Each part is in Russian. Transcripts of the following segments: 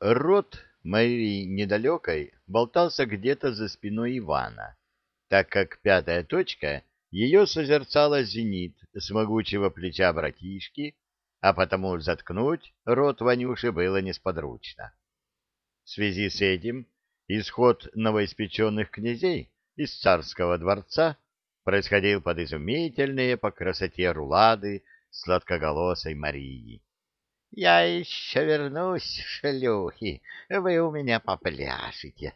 Рот Марии недалекой болтался где-то за спиной Ивана, так как пятая точка ее созерцала зенит с могучего плеча братишки, а потому заткнуть рот Ванюши было несподручно. В связи с этим исход новоиспеченных князей из царского дворца происходил под изумительные по красоте рулады сладкоголосой Марии. — Я еще вернусь, шлюхи, вы у меня попляшете.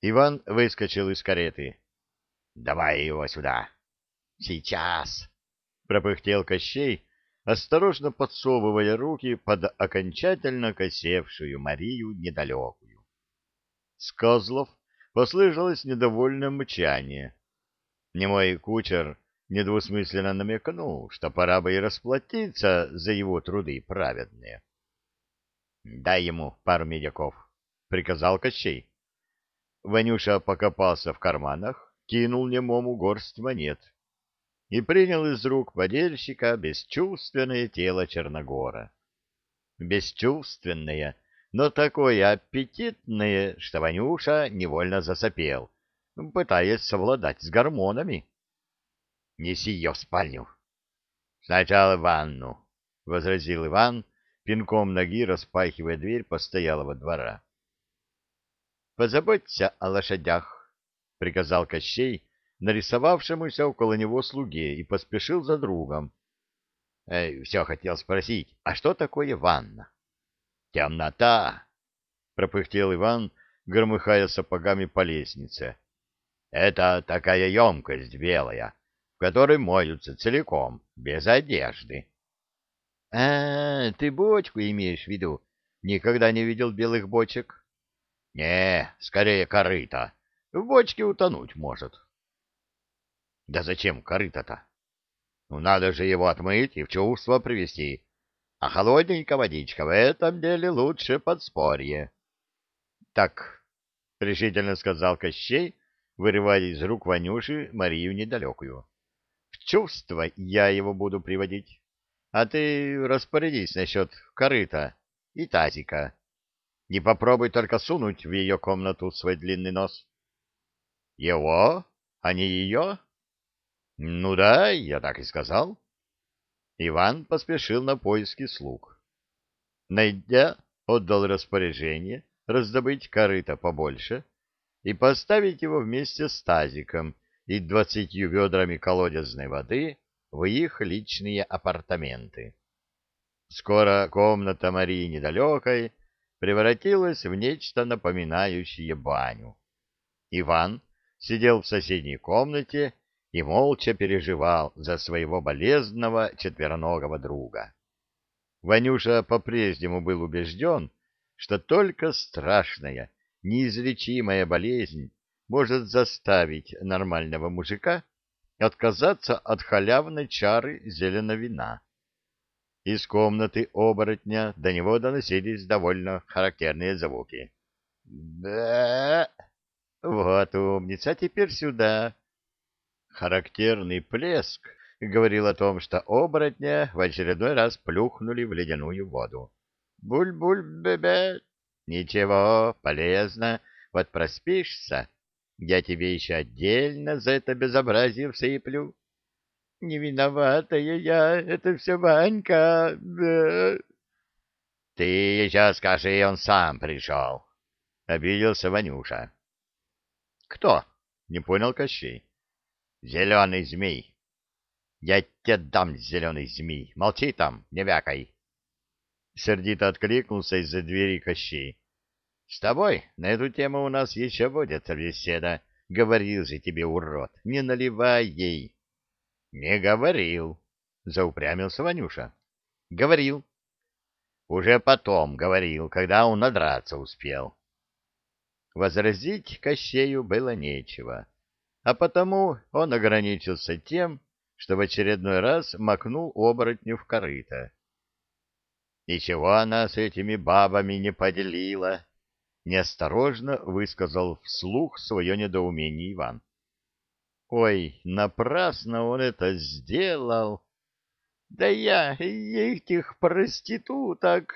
Иван выскочил из кареты. — Давай его сюда. — Сейчас. — пропыхтел Кощей, осторожно подсовывая руки под окончательно косевшую Марию недалекую. С козлов послышалось недовольное мычание. Немой кучер недвусмысленно намекнул, что пора бы и расплатиться за его труды праведные. — Дай ему пару медяков, — приказал Кощей. Ванюша покопался в карманах, кинул немому горсть монет и принял из рук подельщика бесчувственное тело Черногора. Бесчувственное, но такое аппетитное, что Ванюша невольно засопел, пытаясь совладать с гормонами. — Неси ее в спальню. — Сначала ванну, — возразил Иван, пинком ноги распахивая дверь постоялого двора. — Позаботься о лошадях, — приказал Кощей, нарисовавшемуся около него слуге, и поспешил за другом. Э, все хотел спросить, а что такое ванна? — Темнота, — пропыхтел Иван, громыхая сапогами по лестнице. — Это такая емкость белая, которой моются целиком, без одежды. — А, ты бочку имеешь в виду? Никогда не видел белых бочек? — Не, скорее корыто. В бочке утонуть может. — да зачем корыто-то? Ну, надо же его отмыть и в чувство привести. А холодненькая водичка в этом деле лучше подспорье. — Так, — решительно сказал Кощей, вырывая из рук Ванюши Марию недалекую. — чувство я его буду приводить. А ты распорядись насчет корыта и тазика. Не попробуй только сунуть в ее комнату свой длинный нос. — Его, а не ее? Ну да, я так и сказал. Иван поспешил на поиски слуг. Найдя, отдал распоряжение раздобыть корыто побольше и поставить его вместе с тазиком и двадцатью ведрами колодезной воды в их личные апартаменты. Скоро комната Марии недалекой превратилась в нечто напоминающее баню. Иван сидел в соседней комнате и молча переживал за своего болезного четвероногого друга. Ванюша по-прежнему был убежден, что только страшная, неизлечимая болезнь может заставить нормального мужика отказаться от халявной чары зеленовина. Из комнаты оборотня до него доносились довольно характерные звуки. «Да! Вот умница, теперь сюда!» Характерный плеск говорил о том, что оборотня в очередной раз плюхнули в ледяную воду. «Буль-буль-бебе! Ничего, полезно. Вот проспишься, я тебе еще отдельно за это безобразие всыплю». «Не виноватая я, это все Ванька!» «Ты еще скажи, он сам пришел!» — обиделся Ванюша. «Кто?» — не понял Кощей. Зеленый змей. Я тебе дам, зеленый змей. Молчи там, не вякай. Сердито откликнулся из-за двери Кощей. С тобой на эту тему у нас еще будет беседа. Говорил же тебе, урод, не наливай ей. Не говорил, заупрямился Ванюша. Говорил. Уже потом говорил, когда он надраться успел. Возразить Кощею было нечего а потому он ограничился тем, что в очередной раз макнул оборотню в корыто. «Ничего она с этими бабами не поделила», — неосторожно высказал вслух свое недоумение Иван. «Ой, напрасно он это сделал! Да я этих проституток!»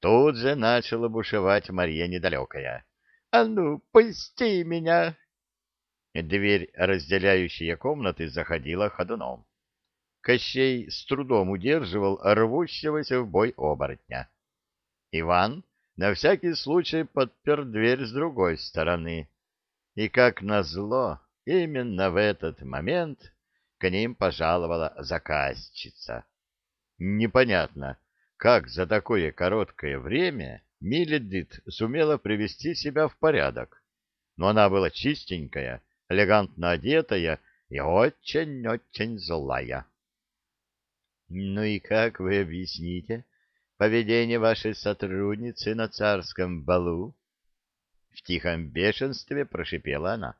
Тут же начала бушевать Мария Недалекая. «А ну, пусти меня!» Дверь, разделяющая комнаты, заходила ходуном. Кощей с трудом удерживал рвущегося в бой оборотня. Иван на всякий случай подпер дверь с другой стороны. И, как назло, именно в этот момент к ним пожаловала заказчица. Непонятно, как за такое короткое время Миледит сумела привести себя в порядок. Но она была чистенькая, элегантно одетая и очень-очень злая. — Ну и как вы объясните поведение вашей сотрудницы на царском балу? В тихом бешенстве прошипела она.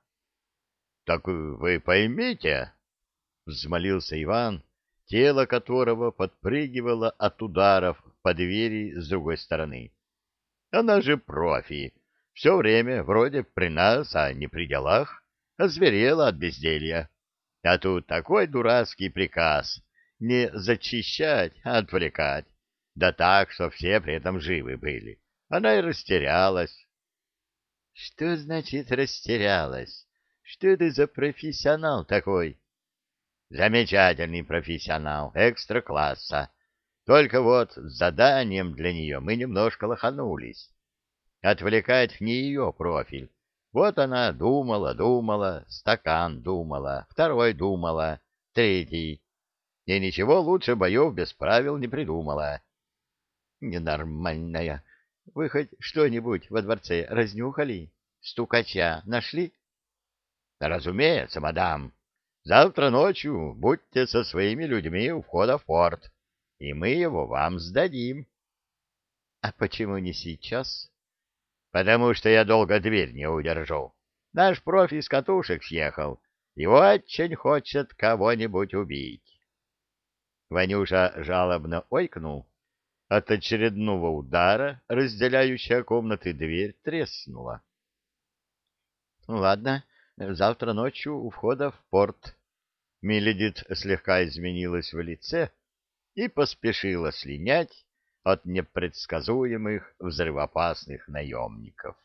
— Так вы поймите, — взмолился Иван, тело которого подпрыгивало от ударов по двери с другой стороны. — Она же профи, все время вроде при нас, а не при делах, озверела от безделья. А тут такой дурацкий приказ — не зачищать, а отвлекать. Да так, что все при этом живы были. Она и растерялась. — Что значит растерялась? Что это за профессионал такой? — Замечательный профессионал, экстра-класса. Только вот с заданием для нее мы немножко лоханулись. Отвлекать не ее профиль. Вот она думала, думала, стакан думала, второй думала, третий. И ничего лучше боев без правил не придумала ненормальная. Вы хоть что-нибудь во дворце разнюхали? Стукача нашли? Разумеется, мадам. Завтра ночью будьте со своими людьми у входа в порт, и мы его вам сдадим. А почему не сейчас? Потому что я долго дверь не удержу. Наш профи с катушек съехал и очень хочет кого-нибудь убить. Ванюша жалобно ойкнул от очередного удара разделяющая комнаты дверь треснула. — Ладно, завтра ночью у входа в порт. Миледит слегка изменилась в лице и поспешила слинять от непредсказуемых взрывоопасных наемников.